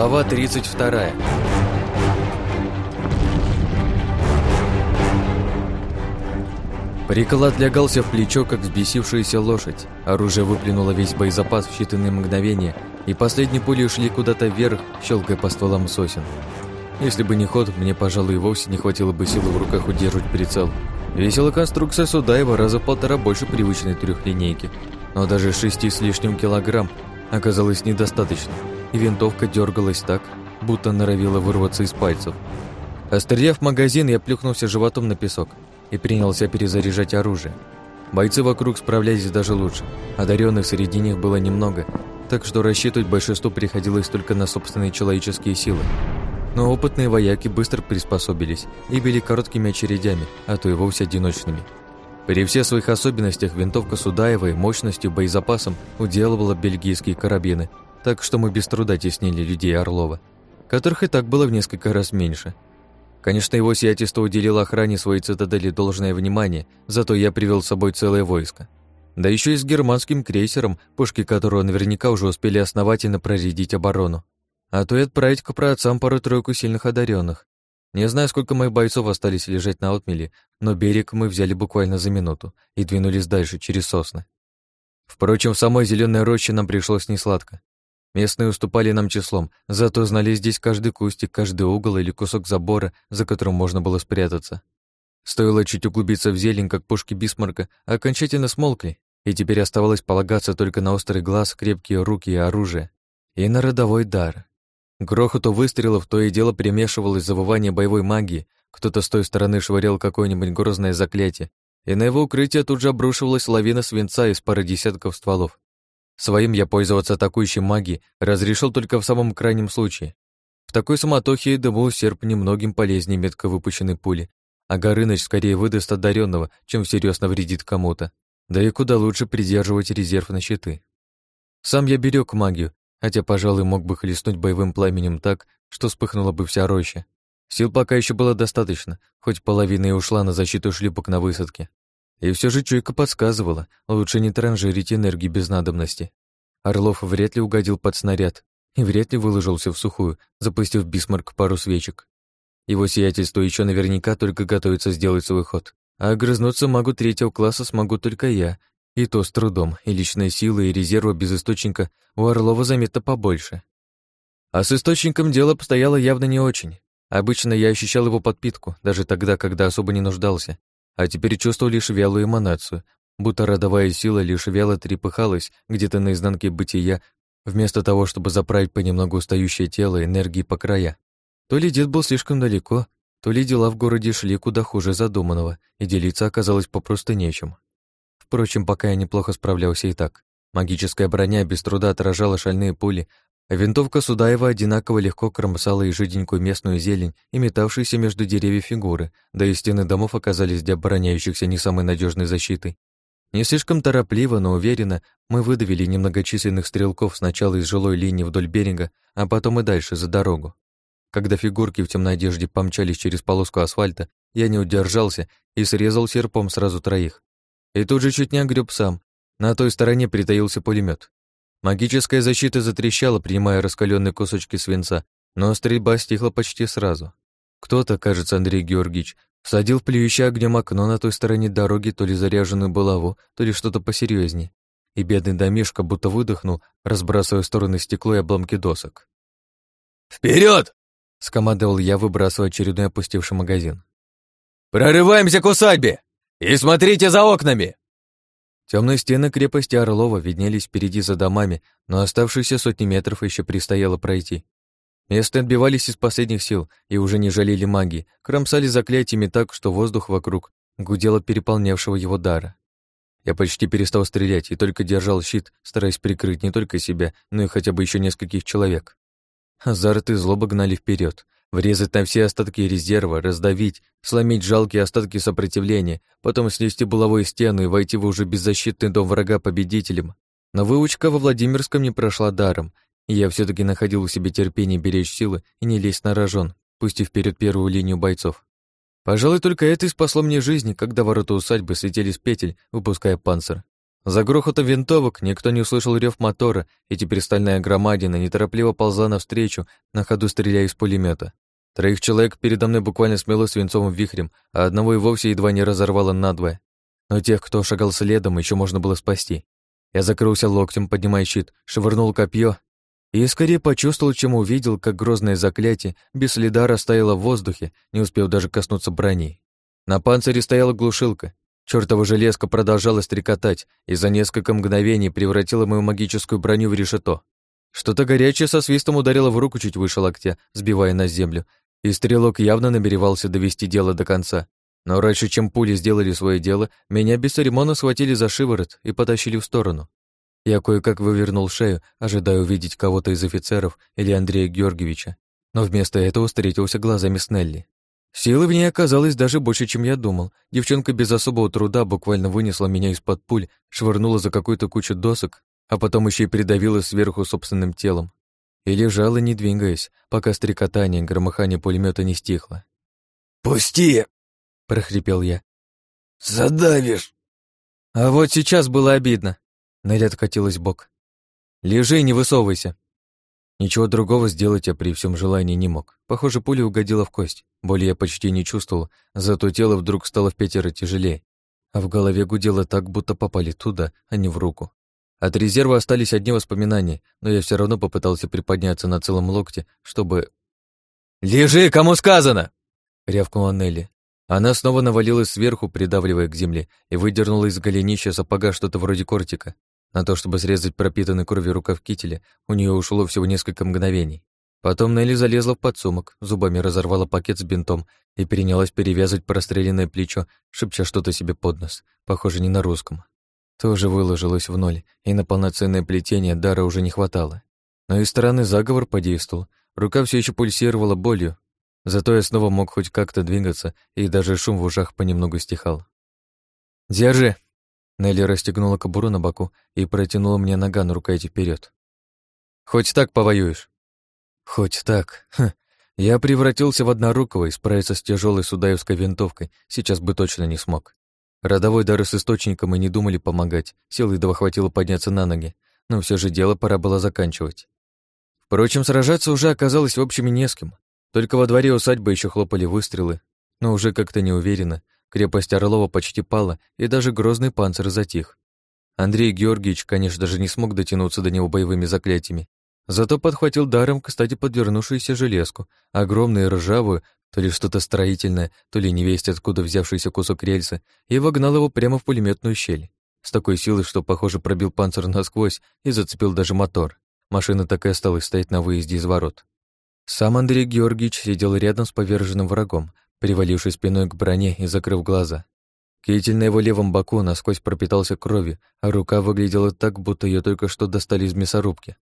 Глава 32 Приклад лягался в плечо, как взбесившаяся лошадь. Оружие выплюнуло весь боезапас в считанные мгновения, и последние пули ушли куда-то вверх, щелкая по стволам сосен. Если бы не ход, мне, пожалуй, и вовсе не хватило бы силы в руках удерживать прицел. Весила конструкция Судаева раза в полтора больше привычной трехлинейки, но даже шести с лишним килограмм оказалось недостаточно, и винтовка дергалась так, будто норовила вырваться из пальцев. Остреляв магазин, я плюхнулся животом на песок и принялся перезаряжать оружие. Бойцы вокруг справлялись даже лучше, одаренных среди них было немного, так что рассчитывать большинству приходилось только на собственные человеческие силы. Но опытные вояки быстро приспособились и били короткими очередями, а то и вовсе одиночными. При всех своих особенностях винтовка Судаевой мощностью, боезапасом уделывала бельгийские карабины, так что мы без труда теснили людей Орлова, которых и так было в несколько раз меньше. Конечно, его сиятельство уделило охране своей цитадели должное внимание, зато я привел с собой целое войско. Да еще и с германским крейсером, пушки которого наверняка уже успели основательно проредить оборону. А то и отправить к праотцам пару-тройку сильных одаренных. Не знаю, сколько моих бойцов остались лежать на отмеле, но берег мы взяли буквально за минуту и двинулись дальше, через сосны. Впрочем, в самой зеленой роще нам пришлось несладко. Местные уступали нам числом, зато знали здесь каждый кустик, каждый угол или кусок забора, за которым можно было спрятаться. Стоило чуть углубиться в зелень, как пушки Бисмарка окончательно смолкли, и теперь оставалось полагаться только на острый глаз, крепкие руки и оружие, и на родовой дар. грохоту выстрелов то и дело примешивалось завывание боевой магии, кто-то с той стороны швырял какое-нибудь грозное заклятие, и на его укрытие тут же обрушивалась лавина свинца из пары десятков стволов. Своим я пользоваться атакующей магией разрешил только в самом крайнем случае. В такой суматохе дыму серп немногим полезнее метко выпущенной пули, а Горыныч скорее выдаст одаренного, чем всерьез навредит кому-то. Да и куда лучше придерживать резерв на щиты. Сам я берег магию, хотя, пожалуй, мог бы хлестнуть боевым пламенем так, что вспыхнула бы вся роща. Сил пока еще было достаточно, хоть половина и ушла на защиту шлюпок на высадке. И все же чуйка подсказывала, лучше не транжирить энергию без надобности. Орлов вряд ли угодил под снаряд и вряд ли выложился в сухую, запустив бисмарк пару свечек. Его сиятельство еще наверняка только готовится сделать свой ход. А огрызнуться магу третьего класса смогу только я, и то с трудом, и личной силы, и резерва без источника у Орлова заметно побольше. А с источником дело обстояло явно не очень. Обычно я ощущал его подпитку, даже тогда, когда особо не нуждался, а теперь чувствовал лишь вялую эманацию, будто родовая сила лишь вяло трепыхалась где-то на изнанке бытия, вместо того, чтобы заправить понемногу устающее тело энергией по края. То ли дед был слишком далеко, то ли дела в городе шли куда хуже задуманного, и делиться оказалось попросту нечем. Впрочем, пока я неплохо справлялся и так. Магическая броня без труда отражала шальные пули, винтовка Судаева одинаково легко кромсала и жиденькую местную зелень и метавшиеся между деревьев фигуры, да и стены домов оказались для обороняющихся не самой надежной защитой. Не слишком торопливо, но уверенно мы выдавили немногочисленных стрелков сначала из жилой линии вдоль берега, а потом и дальше, за дорогу. Когда фигурки в темной одежде помчались через полоску асфальта, я не удержался и срезал серпом сразу троих. И тут же чуть не огреб сам. На той стороне притаился пулемет. Магическая защита затрещала, принимая раскаленные кусочки свинца, но стрельба стихла почти сразу. Кто-то, кажется, Андрей Георгиевич, всадил в плюющее огнем окно на той стороне дороги то ли заряженную булаву, то ли что-то посерьезнее. И бедный домишка будто выдохнул, разбрасывая в стороны стекло и обломки досок. Вперед! скомандовал я, выбрасывая очередной опустевший магазин. «Прорываемся к усадьбе! И смотрите за окнами!» Темные стены крепости Орлова виднелись впереди за домами, но оставшиеся сотни метров еще предстояло пройти. Месты отбивались из последних сил и уже не жалели магии, кромсали заклятиями так, что воздух вокруг гудел от переполнявшего его дара. Я почти перестал стрелять и только держал щит, стараясь прикрыть не только себя, но и хотя бы еще нескольких человек. Азарт и злоба гнали вперед, Врезать на все остатки резерва, раздавить, сломить жалкие остатки сопротивления, потом снести булавой стену и войти в уже беззащитный дом врага победителем. Но выучка во Владимирском не прошла даром, и я все таки находил у себя терпение беречь силы и не лезть на рожон, пустив вперед первую линию бойцов. Пожалуй, только это и спасло мне жизнь, когда ворота усадьбы слетели с петель, выпуская панцир. За грохотом винтовок никто не услышал рев мотора, и теперь стальная громадина неторопливо ползла навстречу, на ходу стреляя из пулемета. Троих человек передо мной буквально смело свинцовым вихрем, а одного и вовсе едва не разорвало надвое. Но тех, кто шагал следом, еще можно было спасти. Я закрылся локтем, поднимая щит, швырнул копье и скорее почувствовал, чем увидел, как грозное заклятие без следа растаяло в воздухе, не успев даже коснуться брони. На панцире стояла глушилка. Чёртова железка продолжала стрекотать и за несколько мгновений превратила мою магическую броню в решето. Что-то горячее со свистом ударило в руку чуть выше локтя, сбивая на землю, и стрелок явно намеревался довести дело до конца. Но раньше, чем пули сделали свое дело, меня без церемона схватили за шиворот и потащили в сторону. Я кое-как вывернул шею, ожидая увидеть кого-то из офицеров или Андрея Георгиевича, но вместо этого встретился глазами с Нелли. Силы в ней оказалось даже больше, чем я думал. Девчонка без особого труда буквально вынесла меня из-под пуль, швырнула за какую-то кучу досок, а потом еще и придавила сверху собственным телом. И лежала, не двигаясь, пока стрекотание, громыхание пулемета не стихло. «Пусти!» — прохрипел я. «Задавишь!» А вот сейчас было обидно. Нелли откатилась бок. «Лежи, не высовывайся!» Ничего другого сделать я при всем желании не мог. Похоже, пуля угодила в кость. Боли я почти не чувствовал, зато тело вдруг стало в пятеро тяжелее, а в голове гудело так, будто попали туда, а не в руку. От резерва остались одни воспоминания, но я все равно попытался приподняться на целом локте, чтобы... «Лежи, кому сказано!» — рявкнула Нелли. Она снова навалилась сверху, придавливая к земле, и выдернула из голенища сапога что-то вроде кортика. На то, чтобы срезать пропитанный кровью рукав кителя, у нее ушло всего несколько мгновений. Потом Нелли залезла в подсумок, зубами разорвала пакет с бинтом и перенялась перевязывать простреленное плечо, шепча что-то себе под нос, похоже, не на русском. Тоже выложилось в ноль, и на полноценное плетение дара уже не хватало. Но и странный заговор подействовал. Рука все еще пульсировала болью, зато я снова мог хоть как-то двигаться, и даже шум в ушах понемногу стихал. «Держи!» Нелли расстегнула кобуру на боку и протянула мне наган рукояти вперед. «Хоть так повоюешь?» Хоть так. Ха. Я превратился в однорукого и справиться с тяжелой судаевской винтовкой сейчас бы точно не смог. Родовой дар с источником и не думали помогать, силы едва хватило подняться на ноги, но все же дело пора было заканчивать. Впрочем, сражаться уже оказалось в общем не с кем. Только во дворе усадьбы еще хлопали выстрелы, но уже как-то неуверенно. Крепость Орлова почти пала, и даже грозный панцирь затих. Андрей Георгиевич, конечно, даже не смог дотянуться до него боевыми заклятиями, Зато подхватил даром, кстати, подвернувшуюся железку, огромную и ржавую, то ли что-то строительное, то ли невесть откуда взявшийся кусок рельса, и вогнал его прямо в пулеметную щель. С такой силой, что, похоже, пробил панцирь насквозь и зацепил даже мотор. Машина так и осталась стоять на выезде из ворот. Сам Андрей Георгиевич сидел рядом с поверженным врагом, привалившись спиной к броне и закрыв глаза. Китель на его левом боку насквозь пропитался кровью, а рука выглядела так, будто ее только что достали из мясорубки.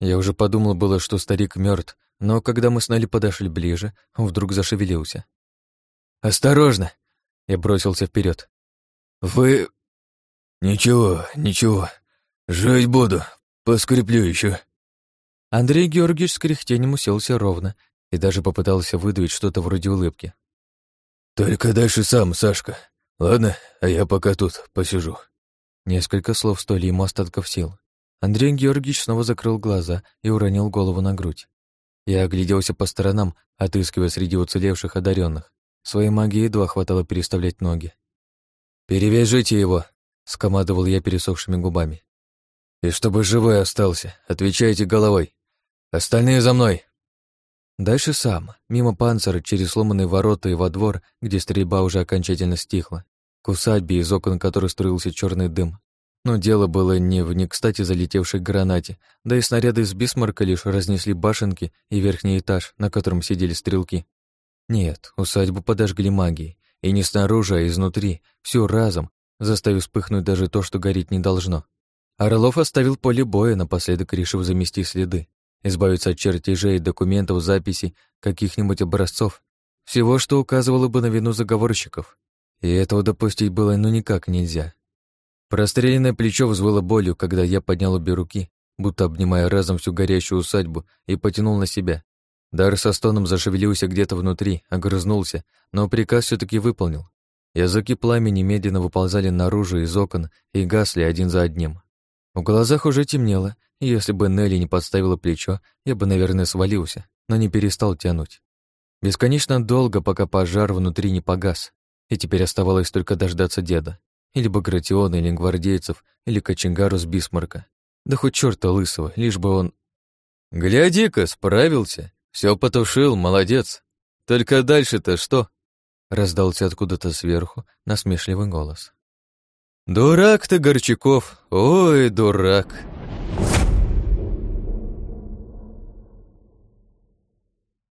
Я уже подумал было, что старик мертв, но когда мы с Нелли подошли ближе, он вдруг зашевелился. «Осторожно!» — я бросился вперед. «Вы...» «Ничего, ничего. Жить буду. Поскреплю еще. Андрей Георгиевич с кряхтением уселся ровно и даже попытался выдавить что-то вроде улыбки. «Только дальше сам, Сашка. Ладно, а я пока тут посижу». Несколько слов стоили ему остатков сил. Андрей Георгиевич снова закрыл глаза и уронил голову на грудь. Я огляделся по сторонам, отыскивая среди уцелевших одаренных. Своей магии едва хватало переставлять ноги. «Перевяжите его!» — скомандовал я пересохшими губами. «И чтобы живой остался, отвечайте головой. Остальные за мной!» Дальше сам, мимо панцира, через сломанные ворота и во двор, где стрельба уже окончательно стихла, к усадьбе, из окон которой струился черный дым, но дело было не в не кстати залетевшей гранате, да и снаряды из бисмарка лишь разнесли башенки и верхний этаж, на котором сидели стрелки. Нет, усадьбу подожгли магией, и не снаружи, а изнутри, всю разом, заставив вспыхнуть даже то, что гореть не должно. Орлов оставил поле боя, напоследок решив замести следы, избавиться от чертежей, документов, записей, каких-нибудь образцов, всего, что указывало бы на вину заговорщиков. И этого допустить было ну никак нельзя. Простреленное плечо взвыло болью, когда я поднял обе руки, будто обнимая разом всю горящую усадьбу, и потянул на себя. Дар со стоном зашевелился где-то внутри, огрызнулся, но приказ все таки выполнил. Языки пламени медленно выползали наружу из окон и гасли один за одним. В глазах уже темнело, если бы Нелли не подставила плечо, я бы, наверное, свалился, но не перестал тянуть. Бесконечно долго, пока пожар внутри не погас, и теперь оставалось только дождаться деда. Или Багратиона, или гвардейцев, или Коченгару с Бисмарка. Да хоть чёрта лысого, лишь бы он... «Гляди-ка, справился! Все потушил, молодец! Только дальше-то что?» Раздался откуда-то сверху насмешливый голос. «Дурак ты, Горчаков! Ой, дурак!»